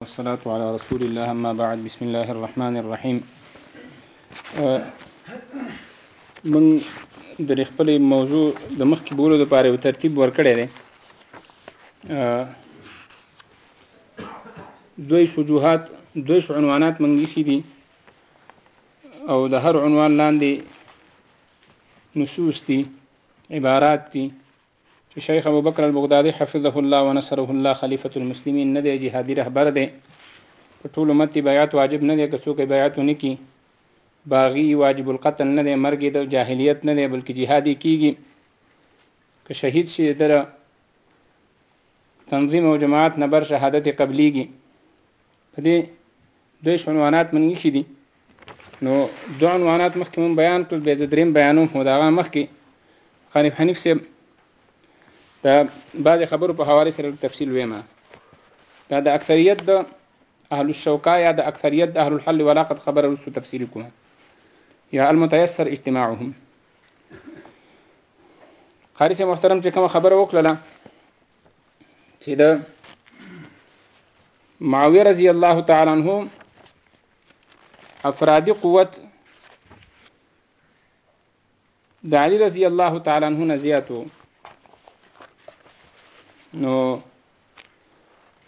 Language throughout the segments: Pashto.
والصلاة على رسول الله اما بعد بسم الله الرحمن الرحيم من د خپل موضوع د مخکې بولو لپاره یو ترتیب ورکړی دی دوی شجوهات دوی عنوانات من لیکي دي او د هر عنوان لاندې نصوص دي عبارات دي چې شیخ ابوبکر البغدادي حفظه الله ونصره الله خلیفة المسلمین نه دی، جهادي رهبر دی، په ټول امت یې بیعت واجب نه دی، که څوک یې بیعت ونه کړي، باغي یې واجب القتل نه دی، مرګ یې د جاهلیت نه دی، بلکې جهاد یې کېږي، که شهید شي د ده له تنظیم او جماعت نه بر شهادت یې قبلېږي. په دې دویش عنوانات موږ ایښي دي. نو دوه عنوانات مخکې مون بیان کړل بیا زه دریم بیانوم خو د هغه مخکې خانف حنیف صاحب د بعضې خبرو په حواله سره تفصیل ویم دا د اکثریت د اهل الشوکا یا د اکثریت د اهل الحل ولاقت خبره وروسته تفصیل کوم یا المتیسر اجتماعهم قاری صاحب محترم چې کوم خبره وکړله چې د معاویه رضی الله تعالی عنه افرادی قوت د علی رضی الله تعالی عنہ نه زیاتو نو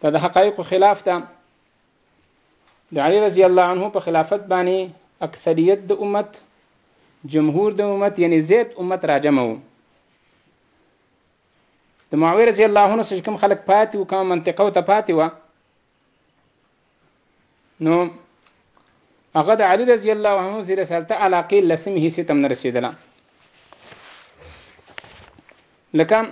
دا د حقایق خلاف ده د علی رضی الله عنه په خلافت باندې اکثریت د امت جمهور د امت یعنی زید امت راجم وو د معاویه رضی الله عنه څخه کوم خلک پاتې او کوم منطقه ته پاتې و نو هغه د علي رضی الله عنه زیر سلطه علاقه لسم حصے تم رسیدله لکه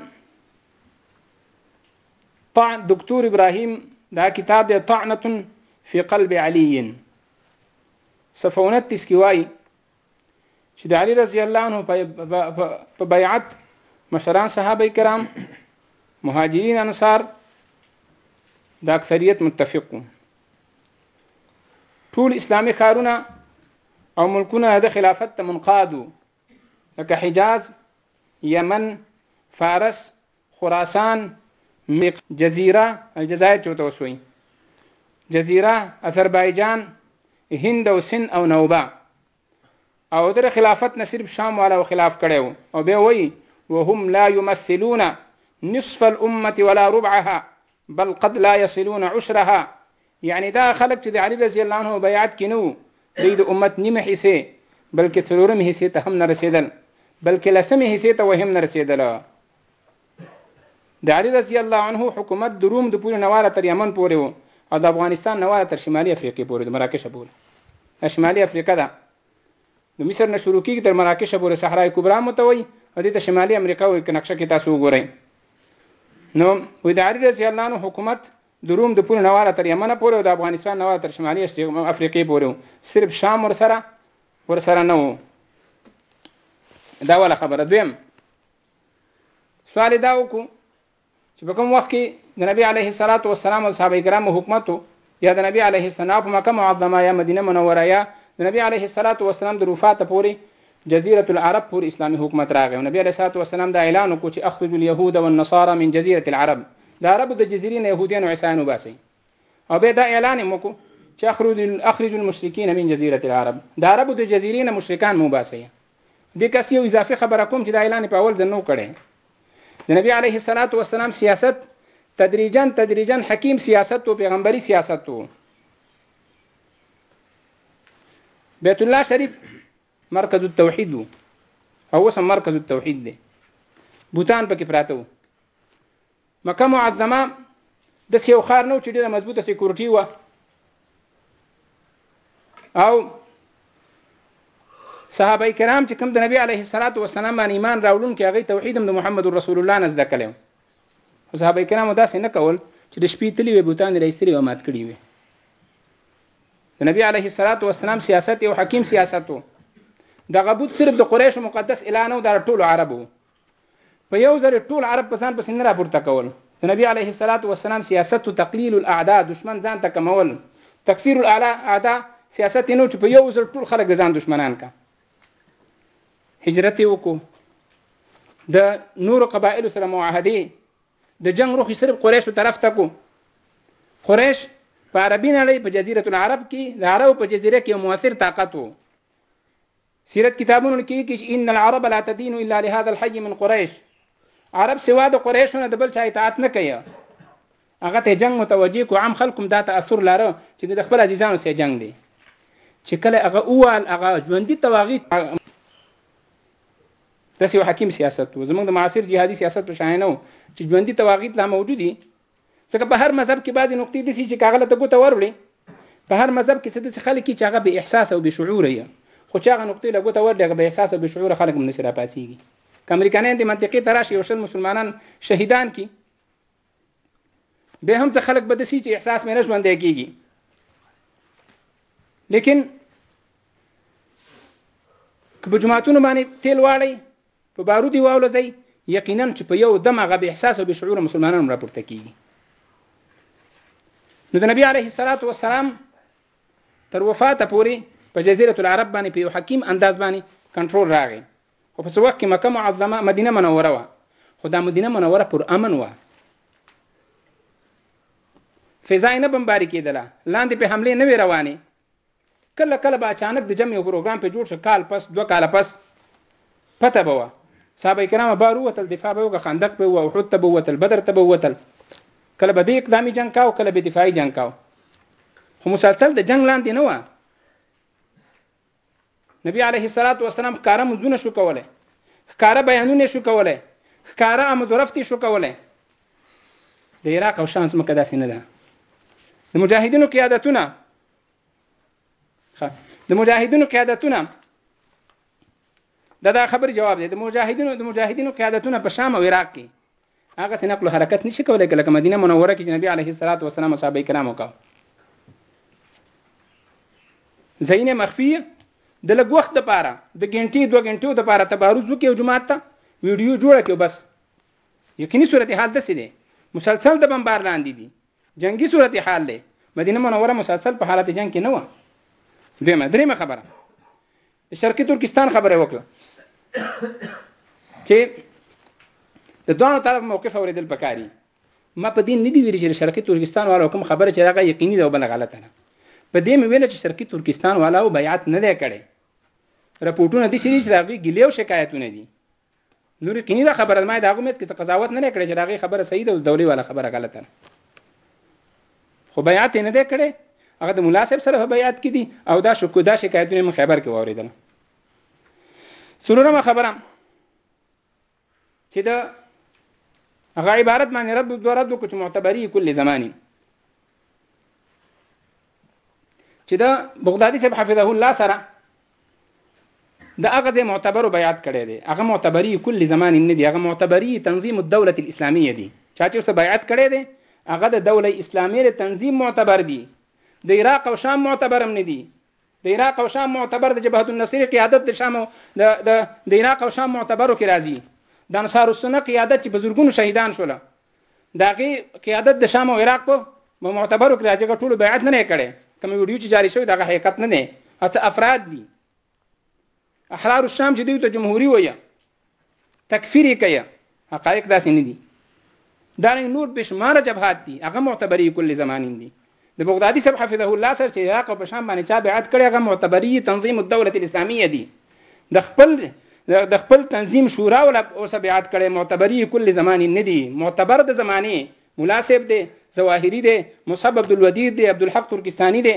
طعن دکتور ابراهیم دا کتاب دی طعنه فی قلب علی صفحه 29 کې وایي چې د علي رضی الله عنه په بیعت مشران صحابه کرام مهاجرین انصار د اکثریت متفق ټول اسلامي ښارونه او ملکونه د خلافت ته منقادو لکه حجاز یمن فارس خراسان، مقر، جزیره، الجزایر، چوته وسوی، جزیره، اذربایجان، هند او سند او نوبه او در خلافت نه صرف شام والا خلاف کړي وو او به وای وهم لا يمثلون نصف الامه ولا ربعها بل قد لا يصلون عشرها یعنی دا خلک چې د علی رضی الله عنه بیعت کې نه وو دوی د امت نیمه حصه بلکې څلورم حصه ته هم نه رسیدل بلکې لسمه حصه ته وهم نه رسیدل د علی رضی الله عنه حکومت د روم د پورې نواله تر یمن پورې وو او د افغانستان نواله تر شمالي افریقې پورې د مراکش پورې شمالي افریقا ده د مصر نه شروع کیږي تر مراکش پورې صحرای کبرا متوي او د شمالي امریکا وې نقشه کې تاسو وګورئ نو وې د علی رضی الله عنه حکومت د روم د پولو نواله تر یمنه پورې او د افغانستان نواله تر شمالي افریقې پورې و صرف شام ورسره ورسره نه و دا ولا خبره دویم سوال دا وکړو چې په کوم وخت کې د نبی علیه الصلاۃ والسلام او صحابه کرامو حکومت یا د نبی علیه السلام په مکه معظمه یا مدینه منوره یا د نبی علیه الصلاۃ والسلام د وفات پورې جزیرة العرب پورې اسلامي حکومت راغی او نبي علیه الصلوة والسلام دا اعلان وکړو چې اخرجو اليهود والنصارا من جزیرة العرب د عربو د جزیرې نه یهودیان او عیسایان وباسئ او بیا دا اعلان هم وکړو چې اخرجو المشرکین من جزیرة العرب د عربو د جزیرې نه مشرکان مو وباسئ دې کس یو اضافي خبره کوم چې دا اعلان په اول ځل نو کړی د نبی علیه الصلاۃ والسلام سیاست تدریجا تدریجا حکیم سیاست او پیغمبري سیاست وو بیت الله شریف مرکز التوحید وو او اوس هم مرکز التوحید دی بوتان پکې پراته وو مکه معظمه د سیو خار نو چې ډیره مضبوطه سکیورټي و او صحابه کرام چې کوم د نبی علیه الصلاۃ والسلام باندې ایمان راوړون کې هغه توحید هم د محمد رسول الله نه زده کړو صحابه کرام دا څنګه کول چې د شپې تلی وي بوتان لري استری و مات کړی وي د نبی علیه الصلاۃ والسلام سیاست یو حکیم سیاست وو دغه بت صرف د قریش مقدس اعلان او د ټولو عربو په یو ځل ټول عرب په ځان پسې نه راپورته کول د نبی علیه الصلاۃ والسلام سیاست او تقلیل الاعداء دشمن ځان ته کمول تکفیر الاعداء سیاست نو چې په یو ځل ټول خلک ځان دشمنان کا هجرت وکړو د نور قبایل سره معاهده د جنګ روخي صرف قریشو طرف ته کو قریش په عربي نړۍ په جزیره العرب کې د عرب په جزیره کې موثر طاقت وو سیرت کتابونو کې لیکي چې ان العرب لا تدين الا لهذا الحي من قريش عرب سوا د قریشو نه د بل چا اطاعت نه کوي هغه ته جنگ متوجه کو عام خلکم دا تاثر لاره چې د خپل عزیزانو سره جنگ دی چې کله هغه اوال هغه ژوندۍ تواغیت داسې یو حکیم سیاست و زمونږ د معاصر جهادي سیاست په شان نه و چې ژوندي تواغیت لا موجود دي ځکه په هر مذهب کې بعضې نقطې داسې چې کاغله ته ګوته وروړي په هر مذهب کې څه داسې خلک چې هغه بې احساسه او بې شعوره یې خو چې هغه نقطې له ګوته ورډي هغه بې احساسه او بې شعوره خلک هم نسې راپاڅېږي که امریکانیان دې منطقې ته راشي یو شل مسلمانان شهیدان کړي به هم څه خلک بد شي چې احساس مې نه ژوندې کیږي لیکن که په جماعتونو باندې تیل واړی په بارو دی واولو ځای یقینا چې په یو دم هغه به احساس او به شعور مسلمانانو راپورته کیږي نو د نبی علیه الصلاۃ والسلام تر وفات پورې په جزیره العرب باندې په یو حکیم انداز باندې کنټرول راغی خو په څه وخت کې مکه معظمه مدینه منوره وه خو دا مدینه منوره پر امن وه فضا یې نه بمباري کېدله لاندې په حملې نه وې روانې کله کله به اچانک د جمع یو پروګرام په جوړ شو کال پس دوه کاله پس پته به وه صحابه کرام بار ووتل دفاع به وکړه خندق به وه احد ته به ووتل بدر ته به ووتل کله به دې اقدامي جنګ کاو کله به دفاعي جنګ کاو خو مسلسل د جنګ لاندې نه وه نبی علیه الصلاة والسلام ښکاره منځونه شو کولی، ښکاره بیانونه شو کولی، ښکاره آمد و رفت شو کولی. د عراق او شام ځمکه داسې نه ده. د مجاهدینو قیادتونه د مجاهدینو قیادتونه دا دا خبر جواب دی د مجاهدینو د مجاهدینو قیادتونه په شام او عراق کې هغه سي نقل حرکت نشي کولای لکه مدینه منوره کې چې نبی عليه الصلاه والسلام او صحابه کرام وکاو زینه مخفیه د لږ وخت لپاره د ګنټې دوه ګنټو لپاره تبارز وکړي او جماعت ته ویډیو جوړه کړي بس یقیني صورتحال داسې دی مسلسل د بمبار لاندې دي جنگي صورتحال دی مدینه منوره مسلسل په حالت جنگ کې نه و دویمه درېمه خبره د شرقي ترکستان خبره وکړه چې د دوه طرف موقف اوریدل پکاري ما په دین ندی ویل چې شرقي ترکستان والو کوم خبره چې هغه یقیني ده او بل غلطه ده په دې مې ویل چې شرقي ترکستان والو بیعت نه دی کړی رپورټونه د سری چې راغلي ګلیو شکایتونه دي نور یقیني دا خبره ما د هغه مېز کې څه قضاوت نه کړی چې دا غي خبره صحیح ده او دولي والا خبره غلطه ده خو بیات نه ده کړې هغه د مولا صاحب سره بیات کې دي او دا شکو دا شکایتونه من خبر کې واوریدل سرورمه خبره چې دا هغه عبارت باندې رد او رد کو چې معتبري کل زماني چې دا بغدادي صاحب حفظه الله سره د هغه ځای معتبرو بیات کړی دی هغه معتبري کل زمان نه دی هغه معتبري تنظیم الدوله الاسلامیه دی چا چې اوسه بیعت کړی دی هغه د دوله اسلامي د تنظیم معتبر دی د عراق او شام معتبر هم نه دی د عراق او شام معتبر د جبهة النصير قيادت د شام او د د د عراق او شام معتبرو کې راځي د انصار السنه قيادت چې په زرګونو شهیدان شول د هغې قيادت د شام او عراق په معتبرو کې راځي ټولو بیعت نه کړي کوم ویډیو چې جاری شوی دغه حقیقت نه نه هڅه افراد دي احرار الشام چې دوی ته جمهوریت وایي تکفیر یې کوي حقایق داسې نه دي دارنګ نور بشمار جبهات دي هغه معتبري کل زمانین دي د بغدادي صاحب حفظه الله سره چې عراق او شام باندې چا بیعت کړی هغه معتبري تنظیم الدوله الاسلامیه دي د خپل د خپل تنظیم شورا ولا اوس بیعت کړي معتبري کل زمانه نه دي معتبر د زمانه مولا صاحب دی زواهری دی مصعب عبد الودید دی عبد الحق ترکستانی دی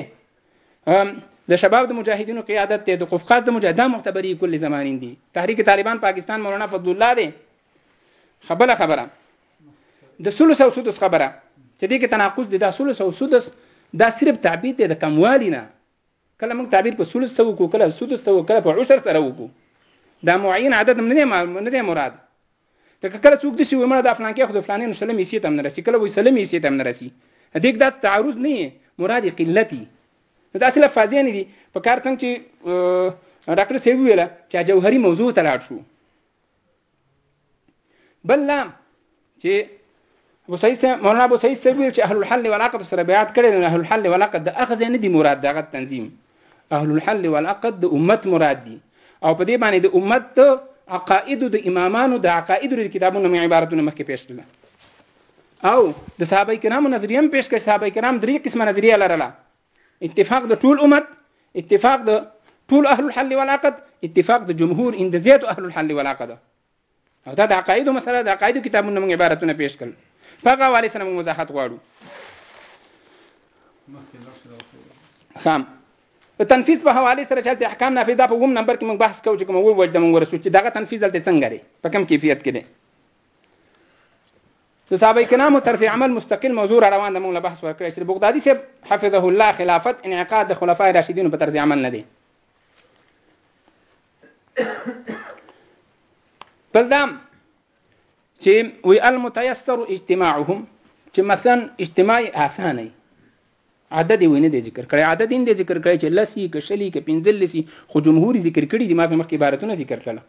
د شباب د مجاهدینو قیادت ته د قفقاز د مجاهدان مختبری کل زمانین دي تحریک طالبان پاکستان مولانا فضل الله دی خبره خبره د سلوس او سدس خبره چې دې کې تناقض دي دا سلوس او سدس دا صرف تعبیر دی د کموالی نه کله موږ تعبیر په سلوس سره وکړو کله سدس سره کله په عشر سره وکړو دا معین عدد نه نه مراد لکه کله څوک دسی وي مړه دا فلانکی خو د فلانې نو سلم حیثیت هم نه رسی کله وایي سلم حیثیت هم نه رسی دیګ دا تعرض نه مراد قلتی نو دا اصله فازیان دي په کار څنګه چې ډاکټر سی ویل چې جوهری موضوع ته لاړ شو بل لام چې ابو سعید صاحب مولانا ابو سعید صاحب ویل چې اهل الحل والعقد سره بیعت کړي نو اهل الحل والعقد د اخذ نه دی مراد دغه تنظیم اهل الحل والعقد د امت مراد دي او په دې باندې د امت د عقاید د امامانو د عقاید د کتابونو مې عبارتونه مخکې پیښ کړل او د صحابه کرامو نظریه هم پیښ کړ صحابه کرام درې قسمه نظریه لرله اتفاق د ټول امت اتفاق د ټول اهل الحل والعقد اتفاق د جمهور اندزیت اهل الحل والعقد او دا د عقایدو مسله د عقایدو کتابونو موږ عبارتونه پیش کړل په هغه حواله سره موږ وضاحت غواړو خام د تنفیذ په حواله سره چې احکام نافذه په ووم نمبر کې موږ بحث کوو چې کوم وو وجد موږ ورسو چې دغه تنفیذ دلته څنګه لري په کوم کیفیت کې دی د صحابه کرامو طرز عمل مستقل موضوع روان د موږ له بحث ورکړی چې بغدادي صاحب حفظه الله خلافت انعقاد د خلفای راشدینو په طرز عمل نه دی بل دام چې وی المتيسر اجتماعهم چې مثلا اجتماع اسانه عدد وینه د ذکر کړي عدد یې د ذکر کړي چې لسی ک شلی ک پنځل لسی خو جمهور ذکر کړي دي ما په مخکې عبارتونه ذکر کړل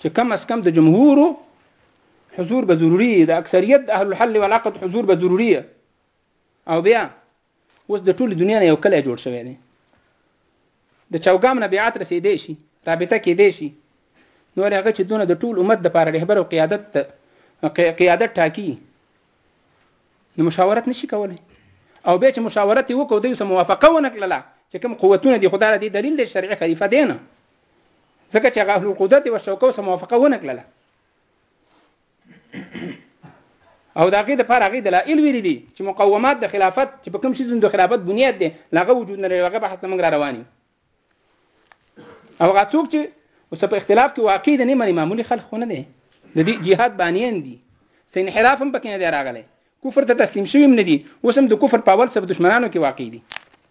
چې کم اس کم د جمهور حضور به ضروری د اکثریت اهل الحل والعقد حضور به ضروری او بیا اوس د ټولې دنیا نه یو کلی جوړ شوی دی د چوګام نه بیعت رسېدی شي رابطه کېدی شي نو ولې هغه چې دونه د ټول امت دپاره رهبر او قیادت قیادت ټاکي نو مشاورت نشي کولی او بیا چې مشاورت یې وکړو دوی سره موافقه ونه کړله چې کوم قوتونه دي خدای را دي دلیل دی شرعي خلیفه دی نه ځکه چې هغه اهل القدرت او شوکو سره موافقه ونه کړله او دا غي د پاره غي دلایل ویل دي چې مقومات د خلافت چې په کوم شي د خلافت بنیاد دي لاغه وجود نه لري هغه بحث موږ را رواني او هغه څوک چې اوس په اختلاف کې واقع دي نه مني معمولی خلک خو نه دي د دې جهاد بانیان دي سې انحراف هم پکې نه دی راغلی کفر ته تسلیم شوی هم نه دي اوس هم د کفر په اول سب دشمنانو کې واقع دي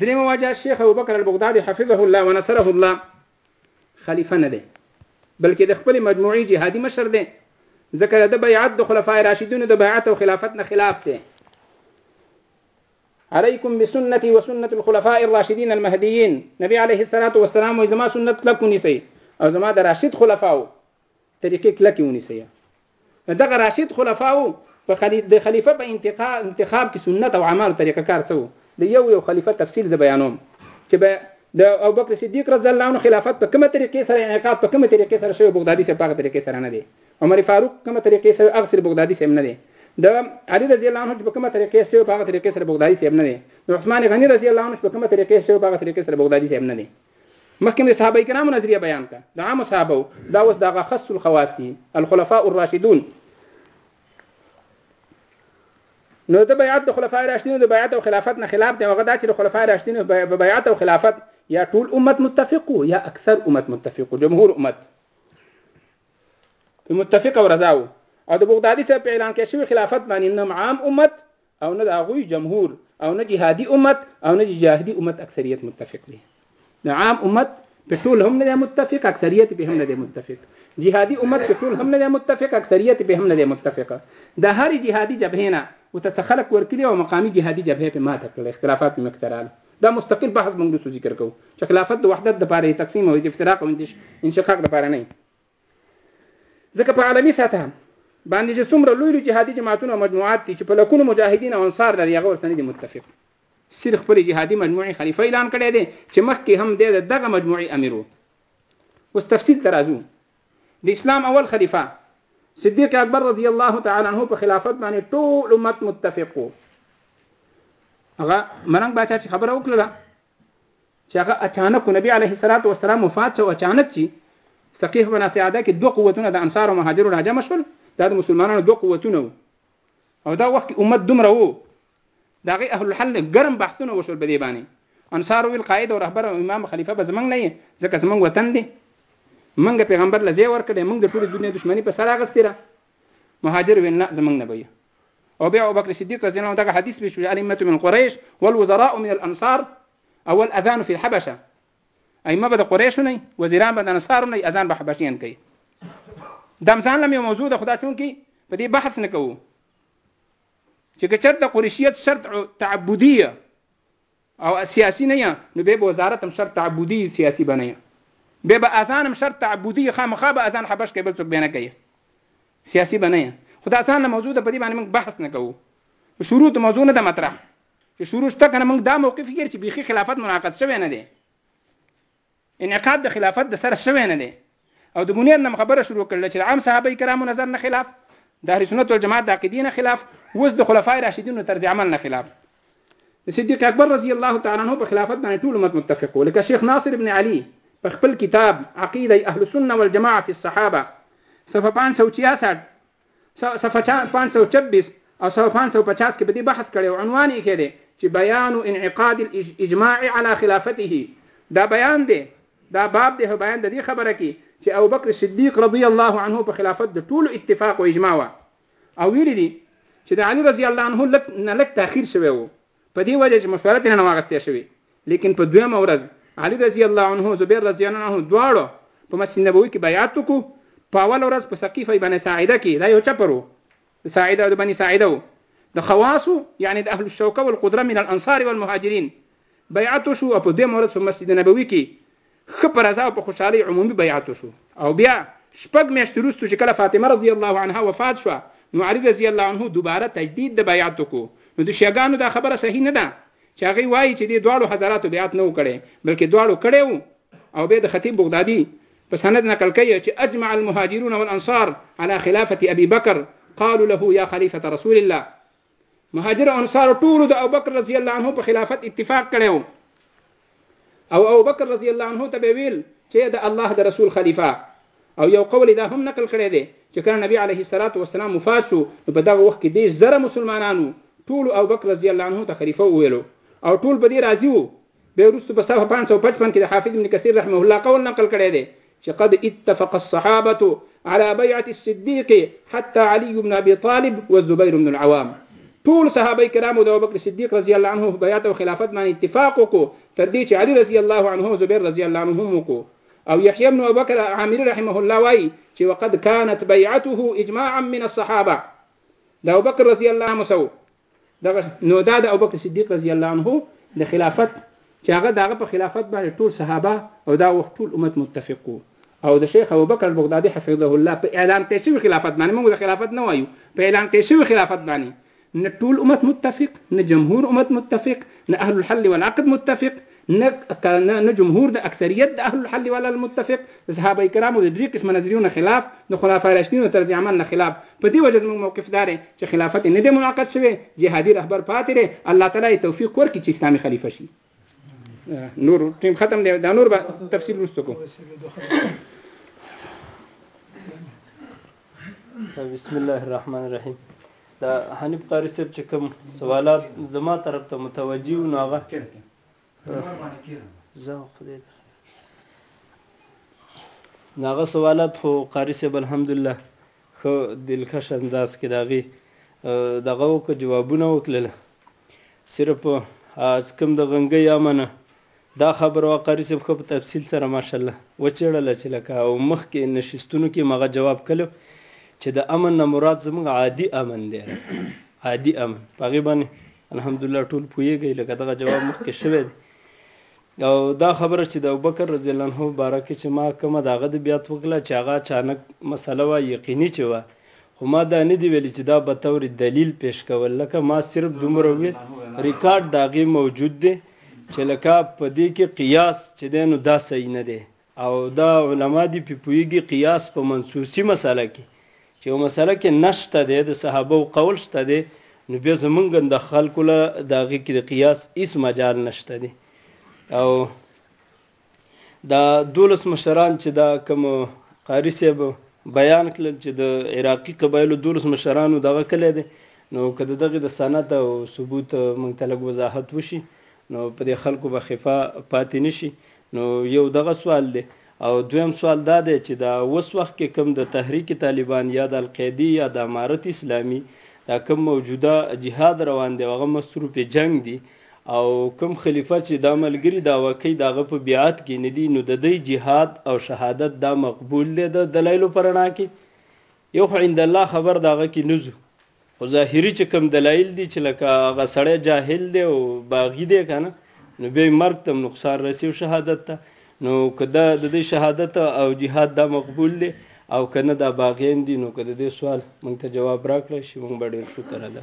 درېمه وجه شیخ ابوبکر البغدادي حفظه الله ونصره الله خلیفه نه دی بلکې د خپل مجموعي جهادي مشر دی ځکه د بیعت د خلفای راشدینو د بیعت او خلافت نه خلاف دی عليكم بسنتي وسنة الخلفاء الراشدين المهديين نبي عليه الصلاة والسلام وزما سنت لكوني سي او زما د راشد خلفاو طریقې کلکې ونیسئ. نو دغه راشد خلفاو په خلی... د خلیفه په انتقا... انتخاب کې سنت او اعمالو طریقه کار څه وو؟ د یو یو خلیفه تفصیل زه بیانوم چې به د ابوبکر صدیق رضی الله عنه خلافت په کومه طریقې سره انعقاد په کومه طریقې سره شوی بغدادي صاحب په هغه طریقې سره نه دی عمر فاروق کومه طریقې سره هغه سره بغدادي صاحب نه دی د علي رضی الله عنه په کومه طریقې سره په هغه طریقې سره بغدادي صاحب نه دی عثمان غني رضی الله عنه په کومه طریقې سره په هغه طریقې سره بغدادي صاحب نه دی مخکې مې صحابه کرامو نظریه بیان کړه د عامو صحابه دا اوس د هغه خص الخواص دي الخلفاء الراشدون نو د بیعت د خلفای راشدینو د بیعت او خلافت نه خلاف دی هغه دا چې د خلفای راشدینو په بیعت او خلافت یا ټول امت متفق یا اکثر امت متفق جمهور امت متفق او رضا او د بغدادي صاحب په اعلان کې شوی خلافت باندې نم عام امت او نه د هغوی جمهور او نه جهادي امت او نه جهادي امت اکثریت متفق دي د عام امت په ټول هم نه متفق اکثریت په هم نه متفق جهادي امت په ټول هم نه متفق اکثریت په هم نه متفق د هر جهادي جبهې نه او ته څه خلک ورکړي او مقامي جهادي جبهې په ماته کړل اختلافات په مخترال دا مستقل بحث موږ ذکر کوو چې خلافت د وحدت لپاره تقسیم او افتراق او انشقاق لپاره نه ځکه په عالمي سطحه باندې چې څومره لوی لوی جهادي جماعتونه او مجموعات دي چې په لکونو مجاهدین او انصار لري هغه ورسره نه دي متفق سیر خپل جهادي مجموعي خلیفه اعلان کړی دی چې مخکې هم دی د دغه مجموعي امیر وو اوس تفصیل ته راځو د اسلام اول خلیفه صدیق اکبر رضی الله تعالی عنہ په خلافت باندې ټول امت متفق وو هغه مرنګ باچا چې خبره وکړه چې هغه اچانک نبی علیه الصلاة والسلام وفات شو اچانک چې سقیف بن سعاده کې دوه قوتونه د انصار او مهاجرو راجمع شول دا د مسلمانانو دوه قوتونه وو او دا وخت کې امت دومره وو د هغې اهل الحل ګرم بحثونه وشول په دې باندې انصار ویل قائد او رهبر او امام خلیفه به زمونږ نه یې ځکه زمونږ وطن دی مونږ پیغمبر له ځای ورکړی مونږ د ټولې دنیا دښمني په سر اخیستې ده مهاجر ویل نه زمونږ نه به یې او بیا ابوبکر صدیق رضی الله عنه دغه حدیث پیش کړ الامه من قریش والوزراء من الانصار او الاذان فی الحبشه ائمه به د قریشو نه وزیران به د انصارو نه اذان به حبشیان کوي د امسان لم یو موضوع د خدا چون کې په دې بحث نه کوو چې کچر د قریشیت شرط تعبدیه او سیاسی نه یه نو بیا به وزارت هم شرط تعبدی یی سیاسی به نه یه بیا به اذان هم شرط تعبدی یی خامخا به اذان حبش کوي بل څوک بیا نه کوي سیاسی به نه یه خو دا اسانه موضوع ده په دې باندې موږ بحث نه کوو شروع ته موضوع نه ده مطرح چې شروع شته کنه موږ دا موقف یې چې بیخي خلافت مناقض شوی نه دی انعقاد د خلافت د سره شوی نه دی او د منیر نم خبره شروع کړل چې د عام صحابه کرامو نظر نه خلاف د اهل سنت والجماعت د عقیدې نه خلاف اوس د خلفای راشدینو طرز عمل نه خلاف د صدیق اکبر رضی الله تعالی عنہ په خلافت باندې ټول امت متفق و لکه شیخ ناصر ابن علی په خپل کتاب عقیده اهل سنت والجماعه فی الصحابه صفحه 566 صفحه 526 او صفحه 550 کې په دې بحث کړی او عنوان یې کړی چې بیان انعقاد الاجماع علی خلافته دا بیان دی دا باب دی بیان د دې خبره کې چې ابوبکر صدیق رضی الله عنه په خلافت د ټولو اتفاق او اجماع و او ویلي دي چې د علي رضی الله عنه لک نه لک تاخير شوی وو په دې وجه چې مشوره ترې نه واغستې شوې لیکن په دویمه ورځ علي رضی الله عنه زبیر رضی الله عنه دواړو په مسجد نبوي کې بیعت وکړو په اول ورځ په سقیفه بني ساعده کې دا یو چپر و د ساعده د بني ساعده و د خواصو یعنی د اهل الشوکه والقدره من الانصار والمهاجرین بیعت وشو او په دویمه ورځ په مسجد نبوي کې ښه په رضا او په خوشحالۍ عمومي بیعت وشو او بیا شپږ میاشتې وروسته چې کله فاطمه رضی الله عنها وفات شوه نو علي رضی الله عنه دوباره تجدید د بیعت وکړو نو د شیعګانو دا خبره صحیح نه ده چې هغوی وایي چې دې دواړو حضراتو بیعت نه و کړی بلکې دواړو کړی و او بیا د خطیب بغدادي په سند نقل کوي چې اجمع المهاجرون والانصار على خلافه ابي بکر قالوا له يا خليفه رسول الله مهاجر او انصار ټول د ابوبکر رضی الله عنه په خلافت اتفاق کړو او ابوبکر رضی الله عنه ته ویل چې د الله د رسول خلیفہ او یو قول دا هم نقل کړی دی چې کله نبی علیه الصلاۃ والسلام وفات شو نو په دغه وخت کې د زره مسلمانانو ټول او بکر رضی الله عنه ته خلیفہ وویلو او ټول په دې راضي وو بیا وروسته په صفحه 555 کې د حافظ ابن کثیر رحمه الله قول نقل کړی دی چې قد اتفق الصحابة على بيعة الصديق حتى علي بن ابي طالب والزبير بن العوام ټول صحابه کرام او د ابوبکر صدیق رضی الله عنه په بیعت او خلافت باندې اتفاق وکړو تر دې چې علي رضی الله عنه او زبیر رضی الله عنه وکړو او یحیی بن ابوبکر عامر رحمه الله وای چې وقد كانت بيعته اجماعا من الصحابه د ابوبکر رضی الله عنه سو دغه نو دا د ابوبکر صدیق رضی الله عنه د خلافت چې هغه دغه په خلافت باندې ټول صحابه او دا وخت ټول امت متفق وو او د شیخ ابوبکر البغدادي حفظه الله په اعلان کې شوی خلافت باندې موږ د خلافت نه وایو په اعلان کې شوی خلافت باندې نه ټول امت متفق نه جمهور امت متفق نه اهل الحل والعقد متفق نه که نه نه جمهور د اکثریت د اهل الحل ولا المتفق د صحابه کرامو د درې قسمه نظریو نه خلاف د خلفای راشدین او طرز عمل نه خلاف په دې وجه زموږ موقف دار چې خلافت نه دی منعقد شوی جهادي رهبر پاتې دی الله تعالی توفیق ورکړي چې اسلامي خلیفہ شي نور ټیم ختم دی دا نور به تفصیل وروسته کوم بسم الله الرحمن الرحیم د حنیف قاری صاحب چې کوم سوالات زما طرف ته متوجه و نو هغه زه خدای د ناغه سوالات خو قاری صاحب الحمدلله خو دلکش انداز کې داغي دغه وک جوابونه وکړل صرف از کوم د غنګي امنه دا خبره وه قاري صاحب ښه په تفصیل سره ماشاءالله وڅیړله چې لکه او مخکې نشستونو کې مو هغه جواب کړی چې د امن نه مراد زموږ عادي امن دی عادي امن په هغې باندې الحمدلله ټول پوهېږئ لکه دغه جواب مخکې شوی دی او دا خبره چې د ابوبکر رضی الله عنه باره کې چې ما کومه د هغه د بیا وکړه چې هغه اچانک مسله وه یقیني چې وه خو ما دا نه دی ویلي چې دا به طور دلیل پیش کول لکه ما صرف دومره ویل ریکارډ د هغې موجود دی چې لکه په دې کې قیاس چې دی نو دا صحیح نه دی او دا علما دي په پوهېږي قیاس په منصوصي مسله کې چې یو مسله کې نشته دی د صحابه او قول شته دی نو بیا زمونږ د خلکو له د هغې کې د قیاس هیڅ مجال نشته دی او دا دولس مشران چې دا کوم قاری صاحب بیان کړل چې د عراقي قبایلو دولس مشرانو دغه کلی دی نو که د دغې د سند او ثبوت موږ ته لږ وضاحت وشي نو په دې خلکو به خفا پاتې نشي نو یو دغه سوال دی او دویم سوال دا دی چې دا اوس وخت کې کوم د تحریک طالبان یا د القاعدې یا د امارت اسلامي دا کوم موجوده جهاد روان دی هغه مصروف جنگ دی او کوم خلیفه چی دا ملګری دعوه کوي د هغه په بیعت کی ندی نو ددی جهاد او شهادت دا مقبول دی د دلایلو په رڼا کی یو خو عند الله خبر د هغه کی نه ځو خو ظاهری چی کوم دلایل دی چی لکه هغه سړی جاهل دی او باغی دی کنه نو بیا مرګ تم نقصان رسی او شهادت ته نو که دا د دې شهادت او جهاد دا مقبول دی او کنه دا باغین دي نو که د دې سوال مونږ ته جواب راکړی شي مونږ به ډېر شکر ادا